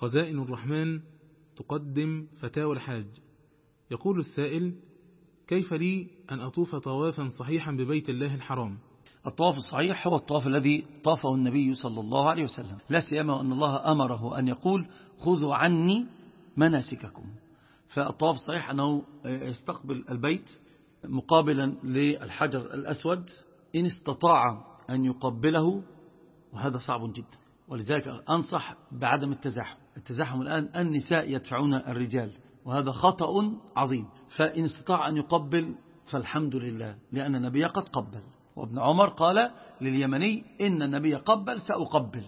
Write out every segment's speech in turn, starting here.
خزائن الرحمن تقدم فتاوى الحاج. يقول السائل كيف لي أن أطوف طوافا صحيحا ببيت الله الحرام؟ الطواف الصحيح هو الطواف الذي طافه النبي صلى الله عليه وسلم. لا سيما أن الله أمره أن يقول خذوا عني مناسككم. فالطواف الصحيح أنه يستقبل البيت مقابلا للحجر الأسود إن استطاع أن يقبله وهذا صعب جدا. ولذلك أنصح بعدم التزاحم. التزاحم الآن النساء يدفعون الرجال وهذا خطأ عظيم. فإن استطاع أن يقبل فالحمد لله لأن النبي قد قبل. وابن عمر قال لليمني إن النبي قبل سأقبل.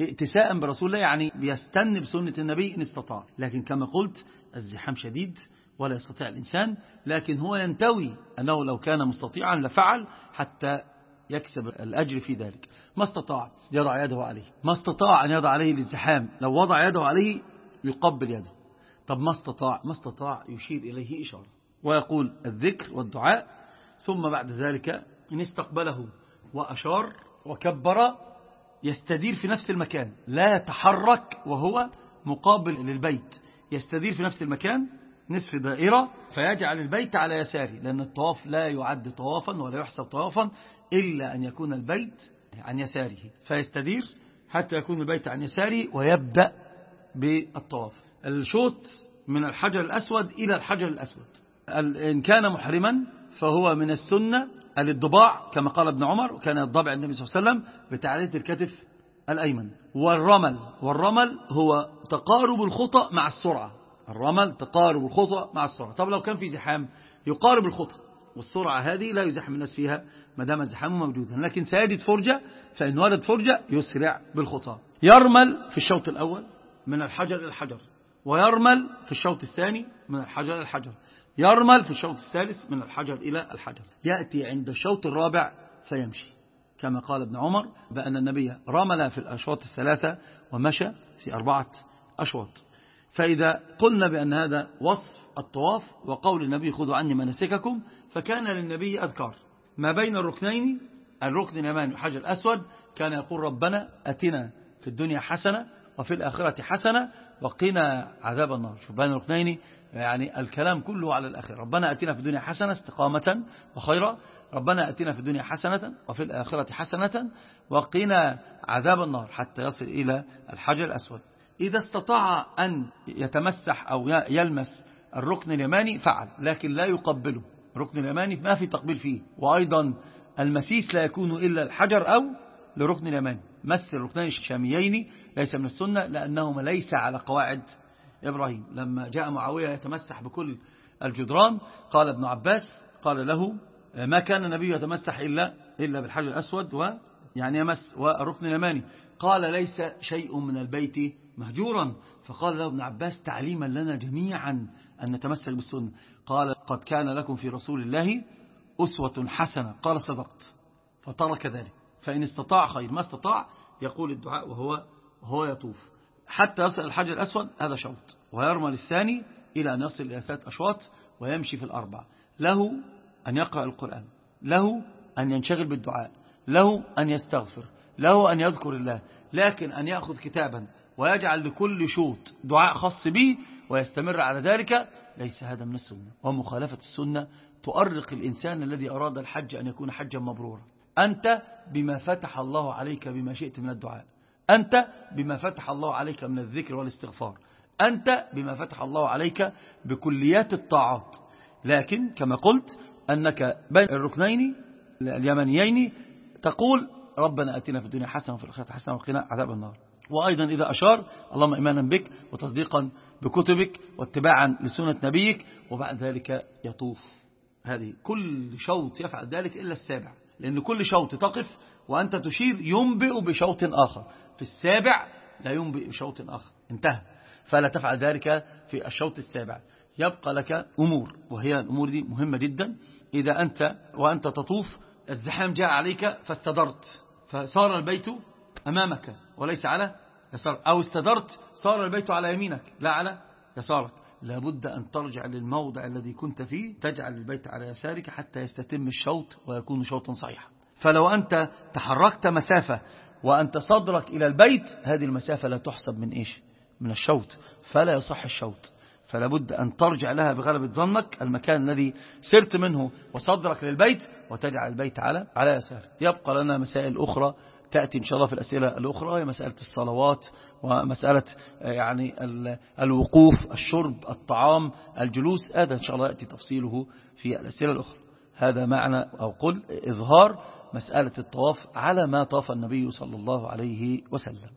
ائتساء برسول الله يعني بيستن بسنة النبي إن استطاع. لكن كما قلت الزحام شديد ولا يستطيع الإنسان لكن هو ينتوي أنه لو كان مستطيعا لفعل حتى يكسب الأجر في ذلك. ما استطاع يضع يده عليه. ما استطاع أن يضع عليه الازدحام. لو وضع يده عليه يقبل يده. طب ما استطاع؟ ما استطاع يشير إليه إشارة. ويقول الذكر والدعاء. ثم بعد ذلك إن استقبله وأشار وكبر يستدير في نفس المكان. لا يتحرك وهو مقابل للبيت. يستدير في نفس المكان نصف دائرة فيجعل البيت على يساره لأن الطواف لا يعد طوافا ولا يحسب طوافا إلا أن يكون البيت عن يساره. فيستدير حتى يكون البيت عن يساره ويبدأ بالطواف. الشوط من الحجر الأسود إلى الحجر الأسود. إن كان محرما فهو من السنة الضباع كما قال ابن عمر وكان الضبع النبي صلى الله عليه وسلم بتعلية الكتف الأيمن. والرمل والرمل هو تقارب الخطأ مع السرعة. الرمل تقارب الخطأ مع السرعة. طب لو كان في زحام يقارب الخطأ والسرعة هذه لا يزحم الناس فيها ما دام الزحام موجودا لكن سيجد فرجة فإن ولد فرجة يسرع بالخطى يرمل في الشوط الأول من الحجر إلى الحجر ويرمل في الشوط الثاني من الحجر إلى الحجر. يرمل في الشوط الثالث من الحجر إلى الحجر. يأتي عند الشوط الرابع فيمشي. كما قال ابن عمر بأن النبي رمل في الأشواط الثلاثة ومشى في أربعة أشواط. فإذا قلنا بأن هذا وصف الطواف وقول النبي خذوا عني مناسككم فكان للنبي أذكار. ما بين الركنين الركن اليماني والحجر الأسود كان يقول ربنا أتنا في الدنيا حسنة وفي الآخرة حسنة وقنا عذاب النار. شوف بين الركنين يعني الكلام كله على الآخرة ربنا أتنا في الدنيا حسنة استقامة وخيرا. ربنا أتنا في الدنيا حسنة وفي الآخرة حسنة وقنا عذاب النار حتى يصل إلى الحجر الأسود. إذا استطاع أن يتمسح أو يلمس الركن اليماني فعل لكن لا يقبله. الركن اليماني ما في تقبيل فيه. وأيضا المسيس لا يكون إلا الحجر أو لركن اليماني. مس الركنين الشاميين ليس من السنة لأنهما ليس على قواعد إبراهيم. لما جاء معاوية يتمسح بكل الجدران قال ابن عباس قال له ما كان النبي يتمسح إلا, إلا بالحجر الأسود ويعني يمس والركن اليماني. قال ليس شيء من البيت مهجورا. فقال له ابن عباس تعليما لنا جميعا أن نتمسك بالسنة. قال قد كان لكم في رسول الله أسوة حسنة. قال صدقت. فترك ذلك. فإن استطاع خير. ما استطاع يقول الدعاء وهو وهو يطوف. حتى يصل الحجر الأسود هذا شوط. ويرمل الثاني إلى أن يصل إلى ثلاث أشواط ويمشي في الأربع. له أن يقرأ القرآن. له أن ينشغل بالدعاء. له أن يستغفر. له أن يذكر الله. لكن أن يأخذ كتابا. ويجعل لكل شوط دعاء خاص به ويستمر على ذلك. ليس هذا من السنة. ومخالفة السنة تؤرق الإنسان الذي أراد الحج أن يكون حجا مبرورا. أنت بما فتح الله عليك بما شئت من الدعاء. أنت بما فتح الله عليك من الذكر والاستغفار. أنت بما فتح الله عليك بكليات الطاعات. لكن كما قلت أنك بين الركنين اليمنيين تقول ربنا أتنا في الدنيا حسنة وفي الآخرة حسنة وقنا عذاب النار. وأيضا إذا أشار اللهم إيمانا بك وتصديقا بكتبك واتباعا لسنة نبيك وبعد ذلك يطوف. هذه كل شوط يفعل ذلك إلا السابع لأن كل شوط تقف وأنت تشير ينبئ بشوط آخر. في السابع لا ينبئ بشوط آخر انتهى. فلا تفعل ذلك في الشوط السابع. يبقى لك أمور وهي الأمور دي مهمة جدا. إذا أنت وأنت تطوف الزحام جاء عليك فاستدرت فصار البيت أمامك وليس على يسار أو استدرت صار البيت على يمينك. لا على يسارك. لابد أن ترجع للموضع الذي كنت فيه تجعل البيت على يسارك حتى يستتم الشوط ويكون شوطا صحيحا. فلو أنت تحركت مسافة وأنت صدرك إلى البيت هذه المسافة لا تحسب من إيش؟ من الشوط. فلا يصح الشوط. فلا بد أن ترجع لها بغلبة ظنك المكان الذي سرت منه وصدرك للبيت وتجعل البيت على على يسار يبقى لنا مسائل أخرى تأتي إن شاء الله في الأسئلة الأخرى هي مسألة الصلوات ومسألة يعني الوقوف الشرب الطعام الجلوس هذا إن شاء الله يأتي تفصيله في الأسئلة الأخرى. هذا معنى أو قل إظهار مسألة الطواف على ما طاف النبي صلى الله عليه وسلم.